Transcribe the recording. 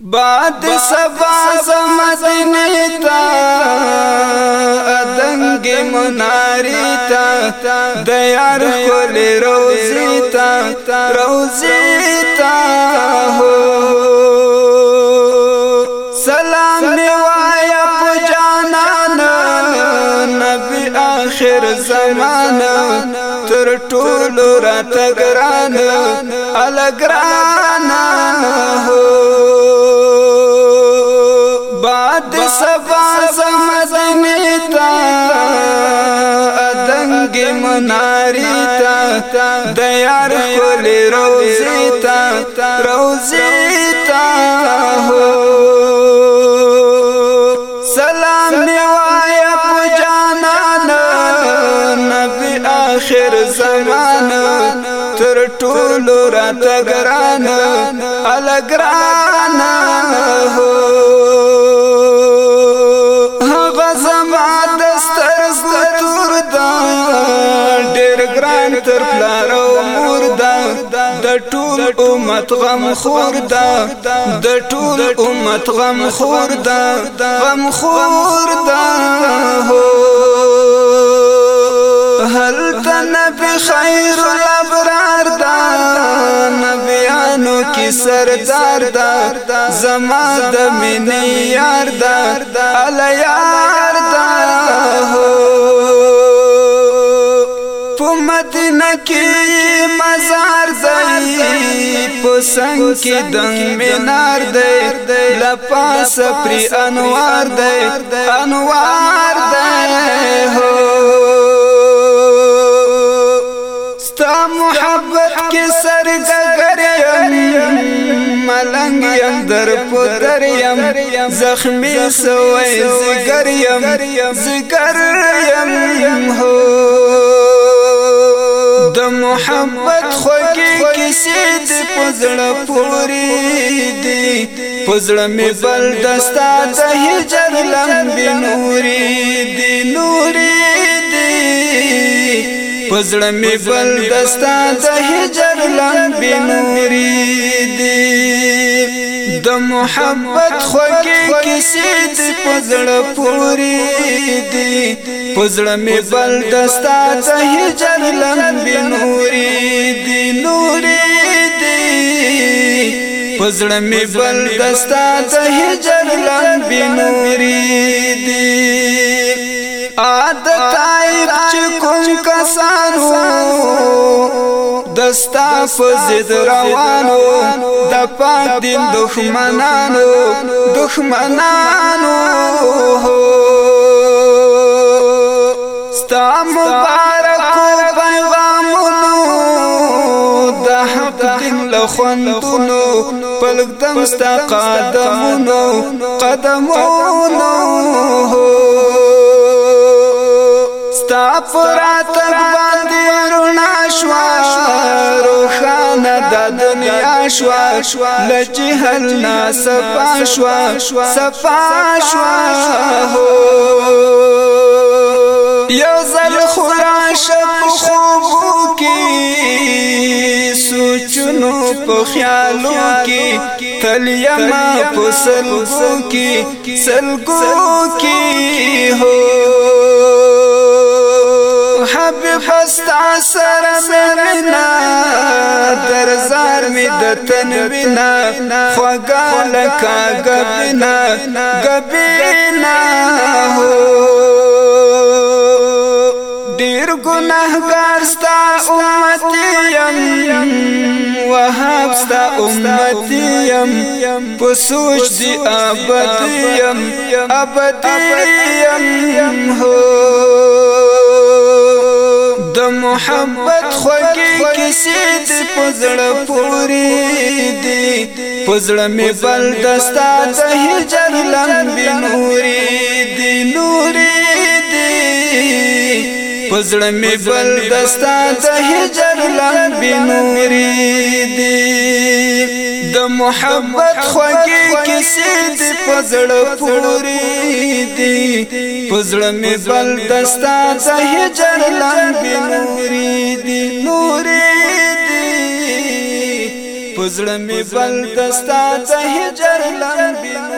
بعد سبا زمدنی تا ادنگ مناری تا دیار کل روزی تا روزی تا ہو سلام نوایا پجانان نبی آخر زمان تر ټولو را تگران الگرانا ناری تا د یار کول روزی تا روزی تا هو سلام می وایا په جانان نبی اخر زمان تر ټولو رات ګران الګران هو قربان تر پلار او مور دا د ټول امت غم خور دا د ټول امت غم خور دا غم خور دا هو هل تنب خیر الابرار دا نبیانو کی سردار دا زما د مینه یار دا الیا مدینه کې مزار دی پسنګ کې دنګ منار دی لپاس پر انوار دی انوار دی هو ستا محبت کې سرګر یم ملنگ یم در پتر یم زخمی سوې زگر یم زگر یم هو محبت خوږې کیسې د پزړه پورې دي پزړه مې بل دستا د هجر لمبې نورې دي نورې دي پزړه مې بل دستا د هجر لمبې نورې دي د محبت خوږې کیسې د پزړه پوری دی پزړه می بل دستا ته هجر لمبي نوري دی نوري دی پزړه می بل دستا ته هجر لمبي نوري دی عادت ایب چې کوم کسانو دستا ستا فزد روانو د پاک دین دښمنانو دښمنانو ستا مبارک پیغامونو د حق دین له خوندونو پلک دم ستا قدمونو قدمونو ستا فرات روخانه د دنیا شوا لجهل نا صفا شوا صفا شوا هو یو زل خراش په خوبو کې سوچونو په خیالو کې تلیا ما په سلګو کې سلګو کې هستا سره مینا در زار می د تنوینا خوګا لکا غبینا غبینا هو ډیر ګناهګار ستا امت یم وهاب ستا امت یم پسوچ دی ابد یم ابد یم هو محبت خوږی کیسې د پزړه پوری دی پزړه می بل دستا ته هجر لمبي نوري دی نوري پزړه می بل دستا د هجر لمبي نوري دي د محبت خوږې کیسې دې پزړه پوري دي پزړه می بل دستا د هجر لمبي نوري دي نوري دي پزړه می بل دستا د هجر لمبي